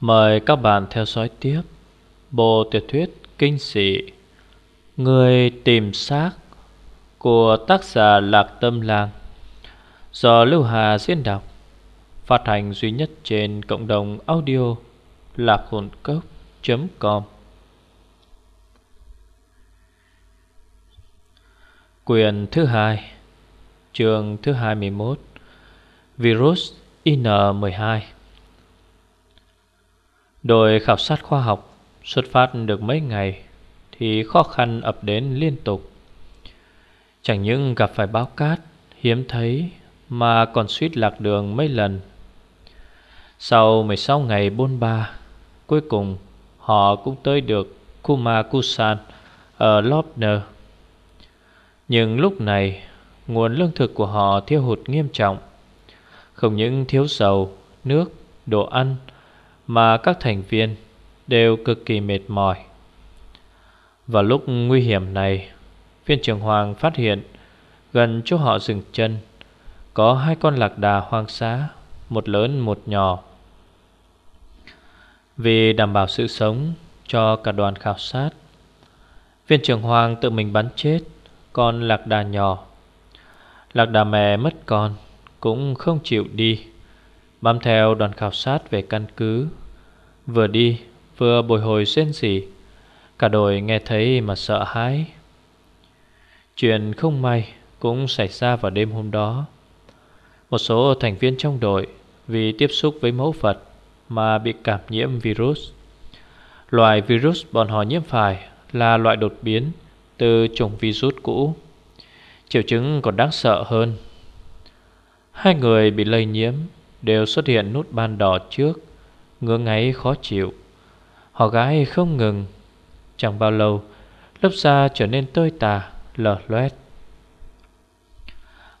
Mời các bạn theo dõi tiếp Bộ tiểu thuyết kinh dị Người tìm xác Của tác giả Lạc Tâm Lan Do Lưu Hà diễn đọc, Phát hành duy nhất trên cộng đồng audio lạc hồn cốc.com Quyền thứ hai, Chương thứ 21 Virus IN12 Đội khảo sát khoa học xuất phát được mấy ngày Thì khó khăn ập đến liên tục. Chẳng những gặp phải báo cát hiếm thấy Mà còn suýt lạc đường mấy lần. Sau 16 ngày bôn ba Cuối cùng họ cũng tới được Kumakusan ở Lobner Nhưng lúc này nguồn lương thực của họ thiếu hụt nghiêm trọng. Không những thiếu dầu, nước, đồ ăn mà các thành viên đều cực kỳ mệt mỏi. Vào lúc nguy hiểm này, viên trưởng Hoàng phát hiện gần chỗ họ dừng chân có hai con lạc đà hoang xá, một lớn một nhỏ. Vì đảm bảo sự sống cho cả đoàn khảo sát, viên trưởng Hoàng tự mình bắn chết con lạc đà nhỏ. Lạc đà mẹ mất con cũng không chịu đi Bám theo đoàn khảo sát về căn cứ. Vừa đi, vừa bồi hồi rên rỉ Cả đội nghe thấy mà sợ hãi. Chuyện không may cũng xảy ra vào đêm hôm đó. Một số thành viên trong đội Vì tiếp xúc với mẫu vật Mà bị cảm nhiễm virus. Loại virus bọn họ nhiễm phải Là loại đột biến Từ chủng virus cũ. Triệu chứng còn đáng sợ hơn. Hai người bị lây nhiễm. Đều xuất hiện nút ban đỏ trước. Ngứa ngáy khó chịu. Họ gái không ngừng. Chẳng bao lâu, Lớp da trở nên tơi tả, Lở loét.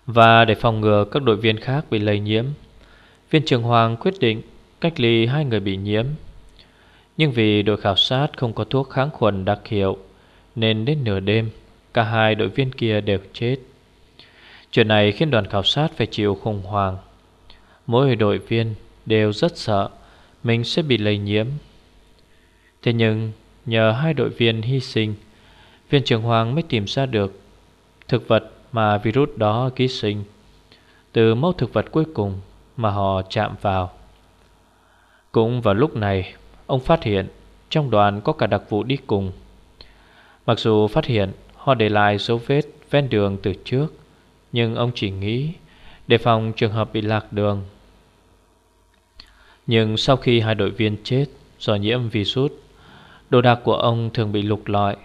Và để phòng ngừa, các đội viên khác bị lây nhiễm. Viên trường Hoàng quyết định Cách ly hai người bị nhiễm. Nhưng vì đội khảo sát không có thuốc kháng khuẩn đặc hiệu, Nên đến nửa đêm, Cả hai đội viên kia đều chết. Chuyện này khiến đoàn khảo sát phải chịu khủng hoảng. Mỗi đội viên đều rất sợ Mình sẽ bị lây nhiễm. Thế nhưng, nhờ hai đội viên hy sinh, Viên trưởng Hoàng mới tìm ra được Thực vật mà virus đó ký sinh Từ mẫu thực vật cuối cùng mà họ chạm vào. Cũng vào lúc này, Ông phát hiện trong đoàn có cả đặc vụ đi cùng. Mặc dù phát hiện, họ để lại dấu vết ven đường từ trước, Nhưng ông chỉ nghĩ Đề phòng trường hợp bị lạc đường nhưng sau khi hai đội viên chết Do nhiễm virus, Đồ đạc của ông thường bị lục lọi,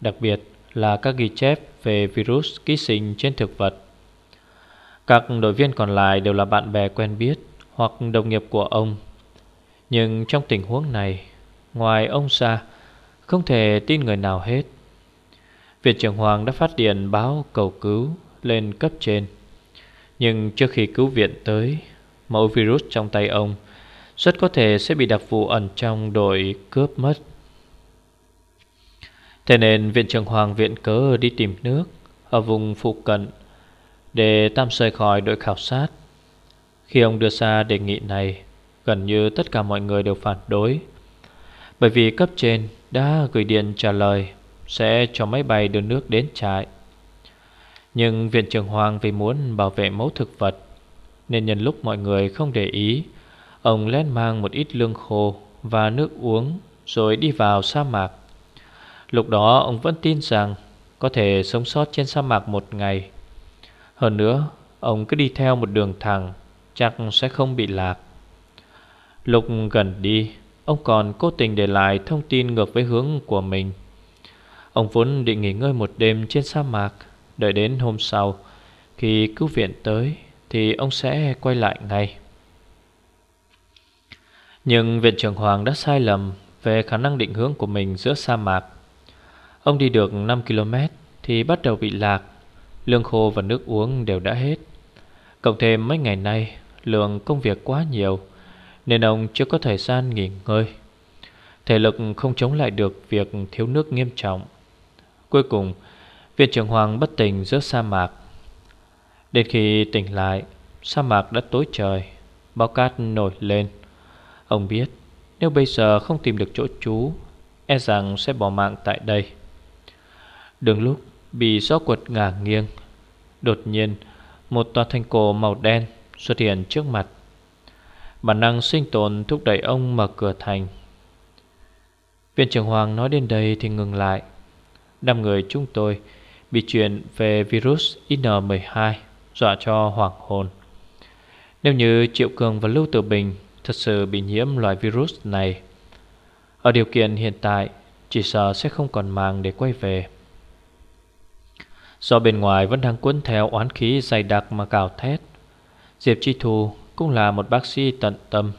Đặc biệt là các ghi chép Về virus ký sinh trên thực vật. Các đội viên còn lại Đều là bạn bè quen biết Hoặc đồng nghiệp của ông. Nhưng trong tình huống này, Ngoài ông ra, Không thể tin người nào hết. Viện trưởng Hoàng đã phát điện báo cầu cứu lên cấp trên. Nhưng trước khi cứu viện tới, Mẫu virus trong tay ông rất có thể sẽ bị đặc vụ ẩn trong đội cướp mất. Thế nên viện trưởng Hoàng viện cớ đi tìm nước Ở vùng phụ cận Để tạm rời khỏi đội khảo sát. Khi ông đưa ra đề nghị này, Gần như tất cả mọi người đều phản đối, Bởi vì cấp trên đã gửi điện trả lời Sẽ cho máy bay đưa nước đến trại. Nhưng viện trưởng Hoàng vì muốn bảo vệ mẫu thực vật Nên nhân lúc mọi người không để ý Ông lén mang một ít lương khô và nước uống Rồi đi vào sa mạc. Lúc đó, ông vẫn tin rằng Có thể sống sót trên sa mạc một ngày. Hơn nữa, Ông cứ đi theo một đường thẳng, Chắc sẽ không bị lạc. Lúc gần đi, Ông còn cố tình để lại thông tin ngược với hướng của mình. Ông vốn định nghỉ ngơi một đêm trên sa mạc, Đợi đến hôm sau, Khi cứu viện tới Thì ông sẽ quay lại ngay. Nhưng viện trưởng Hoàng đã sai lầm Về khả năng định hướng của mình giữa sa mạc. Ông đi được 5 km Thì bắt đầu bị lạc, Lương khô và nước uống đều đã hết. Cộng thêm mấy ngày nay, Lượng công việc quá nhiều, Nên ông chưa có thời gian nghỉ ngơi. Thể lực không chống lại được Việc thiếu nước nghiêm trọng. Cuối cùng, Viện trưởng Hoàng bất tỉnh giữa sa mạc. Đến khi tỉnh lại, Sa mạc đã tối trời, Bao cát nổi lên. Ông biết, Nếu bây giờ không tìm được chỗ trú E rằng sẽ bỏ mạng tại đây. Đường lúc bị gió quật ngả nghiêng, Đột nhiên Một tòa thành cổ màu đen xuất hiện trước mặt. Bản năng sinh tồn thúc đẩy ông mở cửa thành. Viện trưởng Hoàng nói đến đây thì ngừng lại. Năm người chúng tôi bị chuyện về virus IN12 dọa cho hoảng hồn. Nếu như Triệu Cường và Lưu Tử Bình thật sự bị nhiễm loại virus này. Ở điều kiện hiện tại, chỉ sợ sẽ không còn màng để quay về. Do bên ngoài vẫn đang cuốn theo oán khí dày đặc mà cào thét, Diệp Chi Thu cũng là một bác sĩ tận tâm.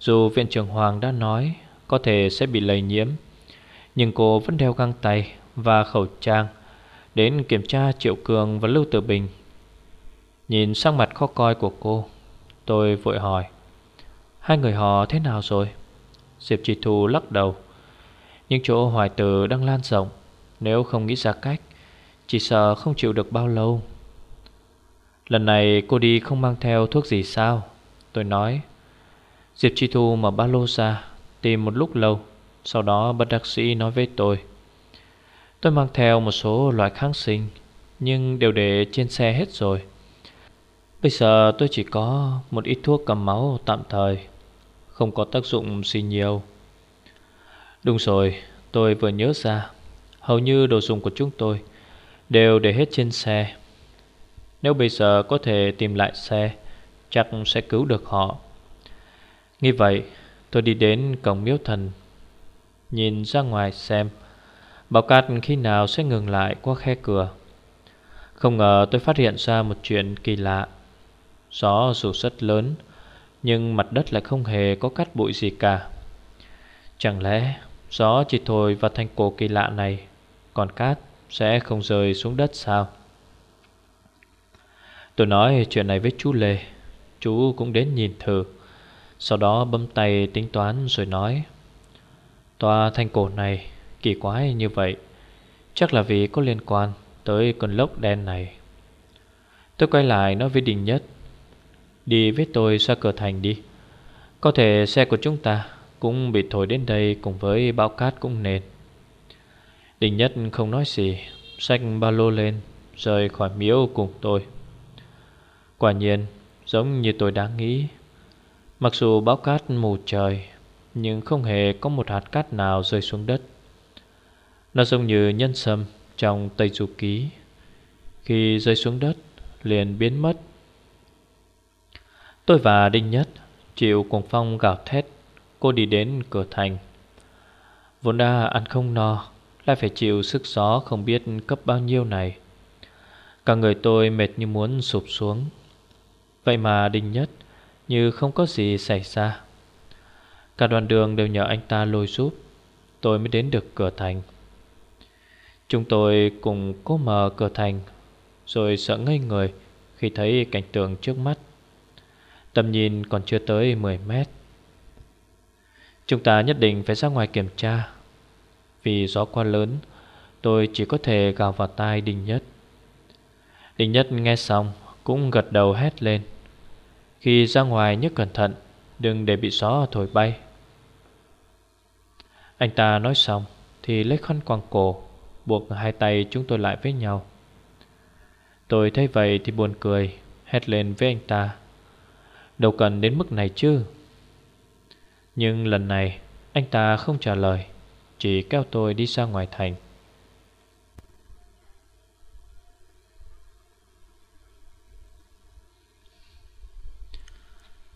Dù viện trưởng Hoàng đã nói có thể sẽ bị lây nhiễm, Nhưng cô vẫn đeo găng tay và khẩu trang Đến kiểm tra Triệu Cường và Lưu Tử Bình. Nhìn sang mặt khó coi của cô, Tôi vội hỏi Hai người họ thế nào rồi? Diệp Trì Thu lắc đầu. Những chỗ hoài tử đang lan rộng, Nếu không nghĩ ra cách, Chỉ sợ không chịu được bao lâu. Lần này cô đi không mang theo thuốc gì sao? Tôi nói. Diệp Chi Thu mở ba lô ra, Tìm một lúc lâu, Sau đó bất đặc sĩ nói với tôi. Tôi mang theo một số loại kháng sinh, Nhưng đều để trên xe hết rồi. Bây giờ tôi chỉ có một ít thuốc cầm máu tạm thời. Không có tác dụng gì nhiều. Đúng rồi, tôi vừa nhớ ra Hầu như đồ dùng của chúng tôi Đều để hết trên xe. Nếu bây giờ có thể tìm lại xe Chắc sẽ cứu được họ. Nghĩ vậy tôi đi đến cổng miếu thần Nhìn ra ngoài xem Bảo cát khi nào sẽ ngừng lại qua khe cửa. Không ngờ tôi phát hiện ra một chuyện kỳ lạ. Gió dù rất lớn nhưng mặt đất lại không hề có cát bụi gì cả. Chẳng lẽ gió chỉ thổi vào thành cổ kỳ lạ này, Còn cát sẽ không rơi xuống đất sao? Tôi nói chuyện này với chú Lê. Chú cũng đến nhìn thử. Sau đó bấm tay tính toán rồi nói, Tòa thanh cổ này kỳ quái như vậy. Chắc là vì có liên quan tới con lốc đen này. Tôi quay lại nói với Đình Nhất Đi với tôi ra cửa thành đi. Có thể xe của chúng ta Cũng bị thổi đến đây cùng với bão cát cũng nền. Đình Nhất không nói gì, Xách ba lô lên, Rời khỏi miếu cùng tôi. Quả nhiên, Giống như tôi đã nghĩ, Mặc dù bão cát mù trời, Nhưng không hề có một hạt cát nào rơi xuống đất. Nó giống như nhân sâm Trong Tây Du Ký. Khi rơi xuống đất, Liền biến mất. Tôi và Đinh Nhất chịu cuồng phong gào thét. Cô đi đến cửa thành. Vốn đã ăn không no, Lại phải chịu sức gió không biết cấp bao nhiêu này. Cả người tôi mệt như muốn sụp xuống. Vậy mà Đinh Nhất Như không có gì xảy ra. Cả đoàn đường đều nhờ anh ta lôi giúp. Tôi mới đến được cửa thành. Chúng tôi cùng cố mở cửa thành, Rồi sợ ngây người Khi thấy cảnh tượng trước mắt. Tầm nhìn còn chưa tới 10 mét. Chúng ta nhất định phải ra ngoài kiểm tra. Vì gió quá lớn, Tôi chỉ có thể gào vào tai Đinh Nhất. Đinh Nhất nghe xong Cũng gật đầu hét lên. Khi ra ngoài nhớ cẩn thận, Đừng để bị gió thổi bay. Anh ta nói xong Thì lấy khăn quàng cổ, Buộc hai tay chúng tôi lại với nhau. Tôi thấy vậy thì buồn cười, Hét lên với anh ta. Đâu cần đến mức này chứ. Nhưng lần này, Anh ta không trả lời, Chỉ kéo tôi đi ra ngoài thành.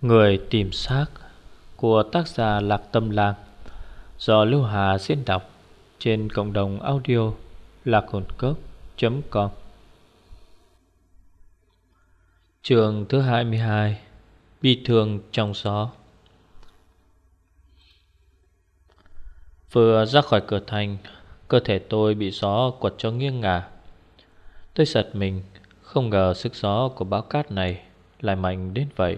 Người tìm xác Của tác giả Lạc Tâm Lang Do Lưu Hà diễn đọc Trên cộng đồng audio lạc hồn cốc.com Trường thứ 22 Bi thường trong gió Vừa ra khỏi cửa thành, Cơ thể tôi bị gió quật cho nghiêng ngả. Tôi giật mình, Không ngờ sức gió của bão cát này Lại mạnh đến vậy.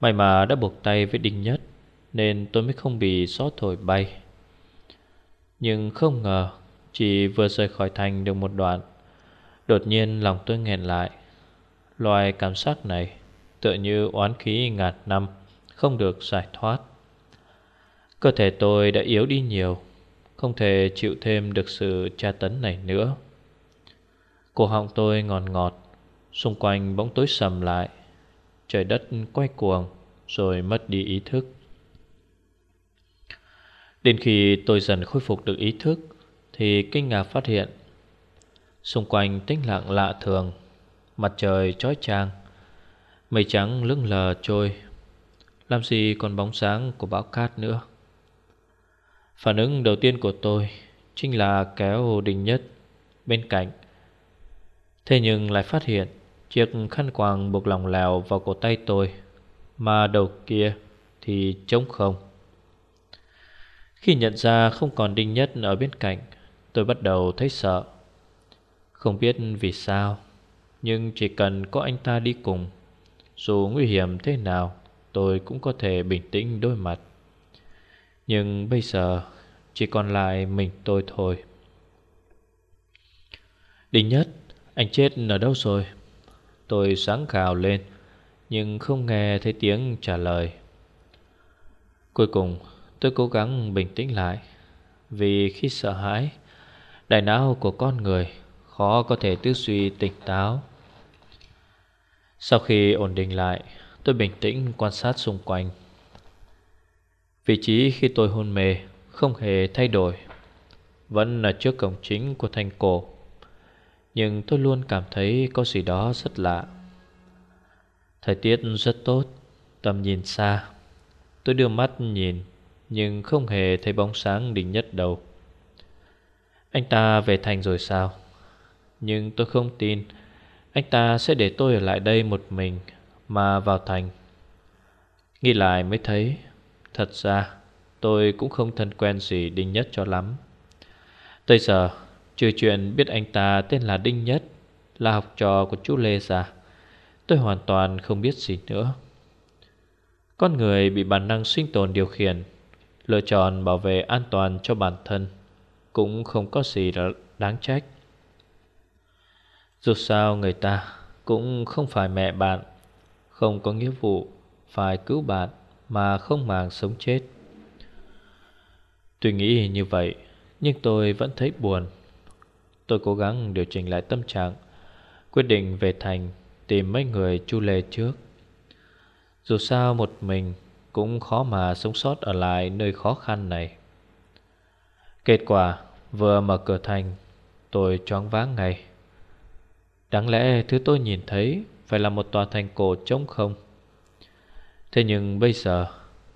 May mà đã buộc tay với đinh nhất, Nên tôi mới không bị gió thổi bay. Nhưng không ngờ, Chỉ vừa rời khỏi thành được một đoạn, Đột nhiên lòng tôi nghẹn lại. Loài cảm giác này Tựa như oán khí ngạt năm, Không được giải thoát. Cơ thể tôi đã yếu đi nhiều, Không thể chịu thêm được sự tra tấn này nữa. Cổ họng tôi ngọt ngọt, Xung quanh bóng tối sầm lại. Trời đất quay cuồng, Rồi mất đi ý thức. Đến khi tôi dần khôi phục được ý thức, Thì kinh ngạc phát hiện, Xung quanh tĩnh lặng lạ thường, Mặt trời chói chang. Mây trắng lững lờ trôi. Làm gì còn bóng sáng của bão cát nữa. Phản ứng đầu tiên của tôi Chính là kéo đình nhất bên cạnh. Thế nhưng lại phát hiện Chiếc khăn quàng buộc lòng lèo vào cổ tay tôi, Mà đầu kia thì trống không. Khi nhận ra không còn đinh nhất ở bên cạnh, Tôi bắt đầu thấy sợ. Không biết vì sao, Nhưng chỉ cần có anh ta đi cùng dù nguy hiểm thế nào, Tôi cũng có thể bình tĩnh đối mặt. Nhưng bây giờ, Chỉ còn lại mình tôi thôi. Đình nhất, Anh chết ở đâu rồi? Tôi sáng khào lên, Nhưng không nghe thấy tiếng trả lời. Cuối cùng, tôi cố gắng bình tĩnh lại, Vì khi sợ hãi, Đại não của con người Khó có thể tư duy tỉnh táo. Sau khi ổn định lại, Tôi bình tĩnh quan sát xung quanh. Vị trí khi tôi hôn mê Không hề thay đổi, Vẫn là trước cổng chính của thành cổ. Nhưng tôi luôn cảm thấy có gì đó rất lạ. Thời tiết rất tốt, Tầm nhìn xa. Tôi đưa mắt nhìn, Nhưng không hề thấy bóng sáng đỉnh nhất đâu. Anh ta về thành rồi sao? Nhưng tôi không tin anh ta sẽ để tôi ở lại đây một mình Mà vào thành. Nghĩ lại mới thấy, Thật ra tôi cũng không thân quen gì Đinh Nhất cho lắm. Tới giờ, Trừ chuyện biết anh ta tên là Đinh Nhất, Là học trò của chú Lê ra, Tôi hoàn toàn không biết gì nữa. Con người bị bản năng sinh tồn điều khiển, Lựa chọn bảo vệ an toàn cho bản thân Cũng không có gì đáng trách. Dù sao người ta cũng không phải mẹ bạn, Không có nghĩa vụ phải cứu bạn Mà không màng sống chết. Tôi nghĩ như vậy, Nhưng tôi vẫn thấy buồn. Tôi cố gắng điều chỉnh lại tâm trạng, Quyết định về thành Tìm mấy người chu lê trước. Dù sao một mình Cũng khó mà sống sót ở lại nơi khó khăn này. Kết quả, Vừa mở cửa thành, Tôi choáng váng ngay. Đáng lẽ thứ tôi nhìn thấy Phải là một tòa thành cổ trống không? Thế nhưng bây giờ,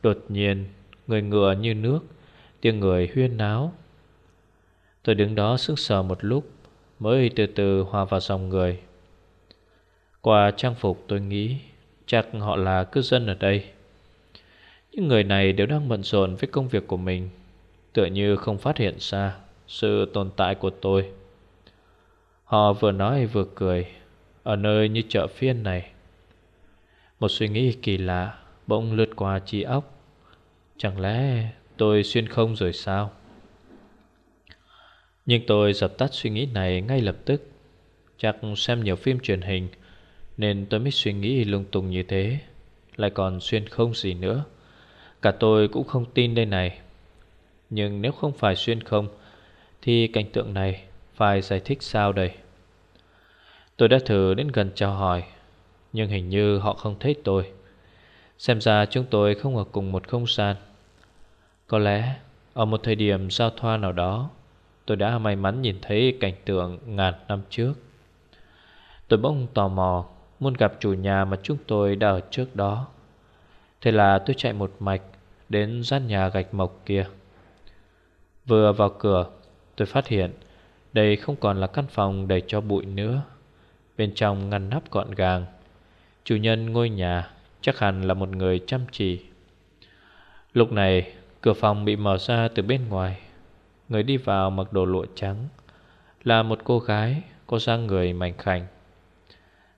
Đột nhiên, Người ngựa như nước, Tiếng người huyên náo. Tôi đứng đó sững sờ một lúc, Mới từ từ hòa vào dòng người. Qua trang phục tôi nghĩ, Chắc họ là cư dân ở đây. Những người này đều đang bận rộn với công việc của mình, Tựa như không phát hiện ra Sự tồn tại của tôi. Họ vừa nói vừa cười. Ở nơi như chợ phiên này, Một suy nghĩ kỳ lạ Bỗng lướt qua trí óc. Chẳng lẽ tôi xuyên không rồi sao? Nhưng tôi dập tắt suy nghĩ này ngay lập tức. Chắc xem nhiều phim truyền hình, Nên tôi mới suy nghĩ lung tung như thế. Lại còn xuyên không gì nữa. Cả tôi cũng không tin đây này. Nhưng nếu không phải xuyên không, Thì cảnh tượng này Phải giải thích sao đây? Tôi đã thử đến gần chào hỏi, Nhưng hình như họ không thấy tôi. Xem ra chúng tôi không ở cùng một không gian. Có lẽ, Ở một thời điểm giao thoa nào đó, Tôi đã may mắn nhìn thấy cảnh tượng ngàn năm trước. Tôi bỗng tò mò Muốn gặp chủ nhà mà chúng tôi đã ở trước đó. Thế là tôi chạy một mạch Đến gian nhà gạch mộc kia. Vừa vào cửa, Tôi phát hiện Đây không còn là căn phòng đầy cho bụi nữa. Bên trong ngăn nắp gọn gàng. Chủ nhân ngôi nhà Chắc hẳn là một người chăm chỉ. Lúc này, Cửa phòng bị mở ra từ bên ngoài. Người đi vào mặc đồ lụa trắng, Là một cô gái Có dáng người mảnh khảnh.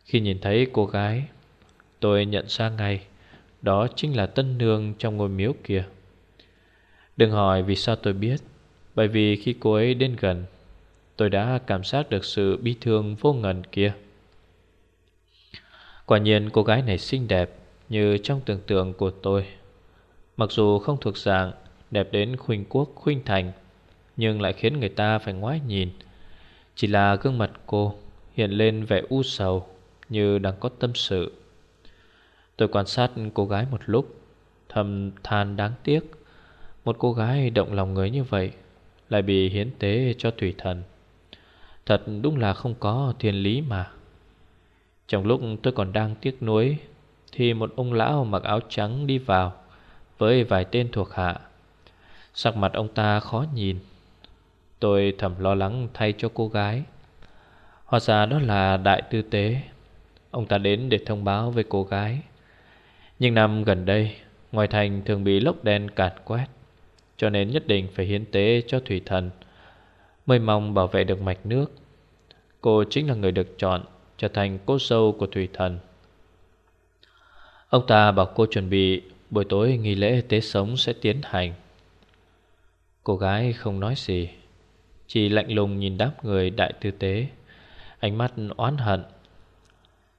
Khi nhìn thấy cô gái, Tôi nhận ra ngay, Đó chính là tân nương trong ngôi miếu kia. Đừng hỏi vì sao tôi biết, Bởi vì khi cô ấy đến gần, Tôi đã cảm giác được sự bi thương vô ngần kia. Quả nhiên cô gái này xinh đẹp Như trong tưởng tượng của tôi. Mặc dù không thuộc dạng Đẹp đến khuynh quốc, khuynh thành, Nhưng lại khiến người ta phải ngoái nhìn. Chỉ là gương mặt cô Hiện lên vẻ u sầu Như đang có tâm sự. Tôi quan sát cô gái một lúc, Thầm than đáng tiếc. Một cô gái động lòng người như vậy Lại bị hiến tế cho thủy thần. Thật đúng là không có thiên lý mà. Trong lúc tôi còn đang tiếc nuối, Thì một ông lão mặc áo trắng đi vào Với vài tên thuộc hạ. Sắc mặt ông ta khó nhìn. Tôi thầm lo lắng thay cho cô gái. Hóa ra đó là đại tư tế. Ông ta đến để thông báo với cô gái. Nhưng năm gần đây, Ngoài thành thường bị lốc đen càn quét, Cho nên nhất định phải hiến tế cho thủy thần, Mới mong bảo vệ được mạch nước. Cô chính là người được chọn. Trở thành cô sâu của thủy thần. Ông ta bảo cô chuẩn bị, Buổi tối nghi lễ tế sống sẽ tiến hành. Cô gái không nói gì, Chỉ lạnh lùng nhìn đám người đại tư tế, Ánh mắt oán hận.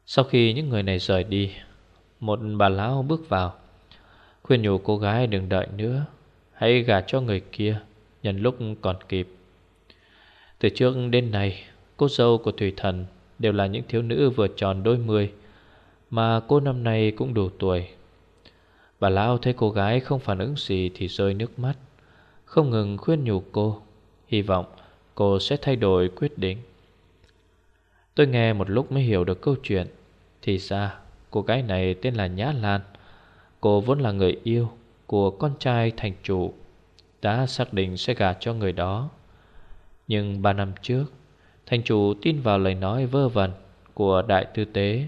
Sau khi những người này rời đi, Một bà lão bước vào, Khuyên nhủ cô gái đừng đợi nữa, Hãy gả cho người kia, Nhân lúc còn kịp. Từ trước đến nay Cô dâu của Thủy Thần Đều là những thiếu nữ vừa tròn đôi mươi, Mà cô năm nay cũng đủ tuổi. Bà Lão thấy cô gái không phản ứng gì Thì rơi nước mắt, Không ngừng khuyên nhủ cô, Hy vọng cô sẽ thay đổi quyết định. Tôi nghe một lúc mới hiểu được câu chuyện, Thì ra cô gái này tên là Nhã Lan. Cô vốn là người yêu của con trai thành chủ, Đã xác định sẽ gả cho người đó. Nhưng ba năm trước Thành chủ tin vào lời nói vơ vẩn của đại tư tế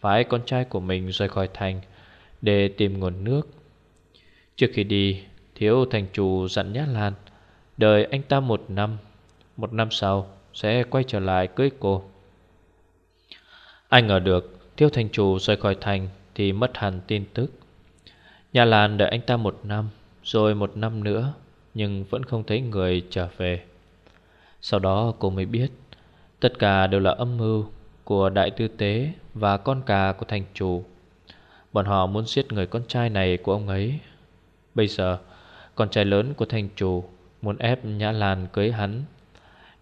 Phải con trai của mình rời khỏi thành Để tìm nguồn nước. Trước khi đi, Thiếu thành chủ dặn Nhã Lan, Đợi anh ta một năm Một năm sau sẽ quay trở lại cưới cô. Anh ngờ được, Thiếu thành chủ rời khỏi thành Thì mất hẳn tin tức. Nhà Lan đợi anh ta một năm, Rồi một năm nữa, Nhưng vẫn không thấy người trở về. Sau đó cô mới biết, Tất cả đều là âm mưu Của đại tư tế Và con cà của thành chủ. Bọn họ muốn giết người con trai này của ông ấy. Bây giờ, Con trai lớn của thành chủ Muốn ép Nhã Lan cưới hắn,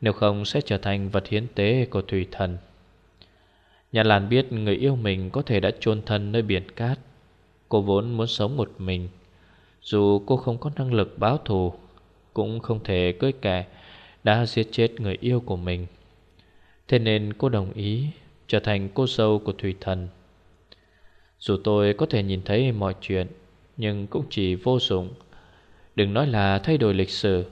Nếu không sẽ trở thành vật hiến tế của thủy thần. Nhã Lan biết người yêu mình có thể đã chôn thân nơi biển cát. Cô vốn muốn sống một mình. Dù cô không có năng lực báo thù, Cũng không thể cưới kẻ đã giết chết người yêu của mình. Thế nên cô đồng ý Trở thành cô dâu của Thủy Thần. Dù tôi có thể nhìn thấy mọi chuyện, Nhưng cũng chỉ vô dụng. Đừng nói là thay đổi lịch sử,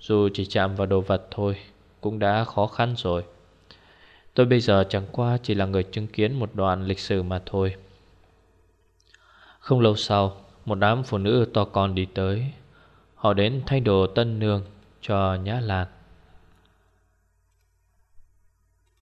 Dù chỉ chạm vào đồ vật thôi, Cũng đã khó khăn rồi. Tôi bây giờ chẳng qua chỉ là người chứng kiến một đoạn lịch sử mà thôi. Không lâu sau, Một đám phụ nữ to con đi tới. Họ đến thay đồ tân nương cho Nhã Lan.